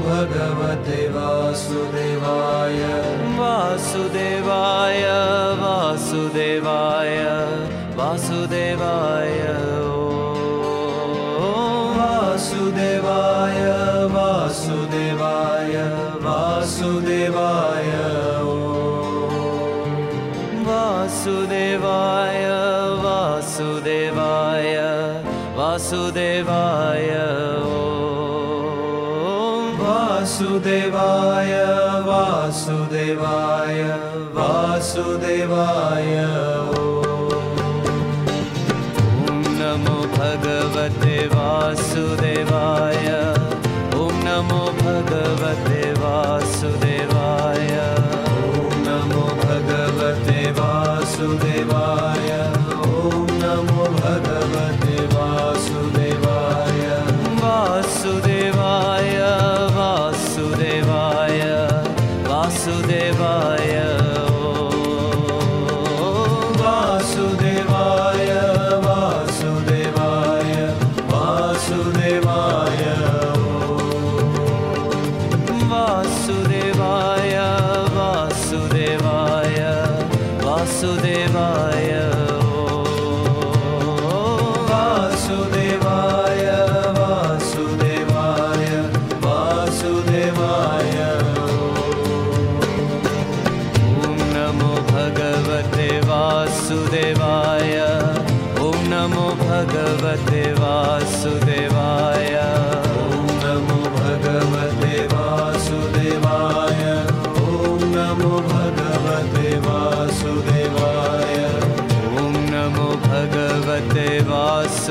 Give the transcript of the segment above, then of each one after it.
भगवते वासुदेवाय। वासुदेवाय वासुदेवाय वासुदेवाय वासुदेवाय वासुदेवाय वासुदेवाय वासुदेवाय वासुदेवाय वासुदेवाय वासुदेवाय वासुदेवाय वासुदेवाय वासुदेवाय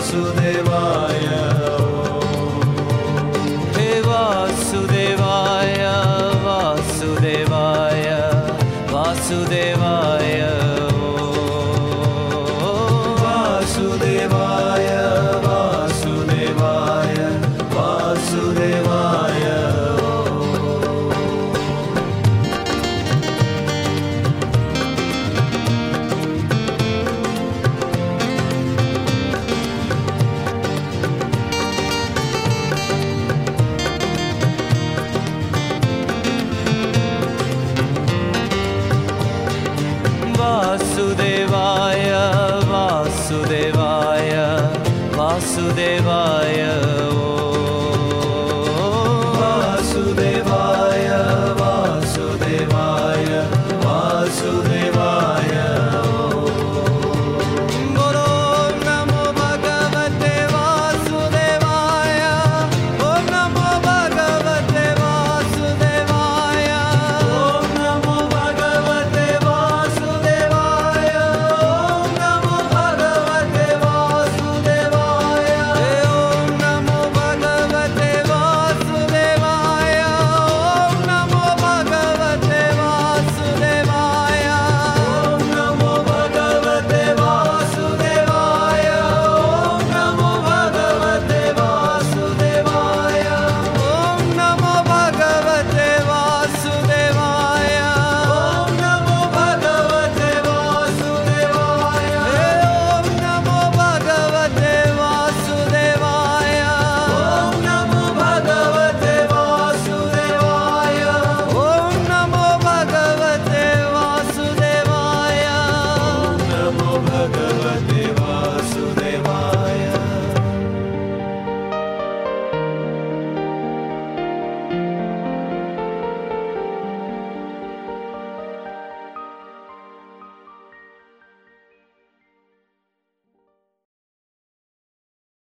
वासुदेवाय। हे वासुदेवाय वासुदेवाय वासुदेवाय देवाय।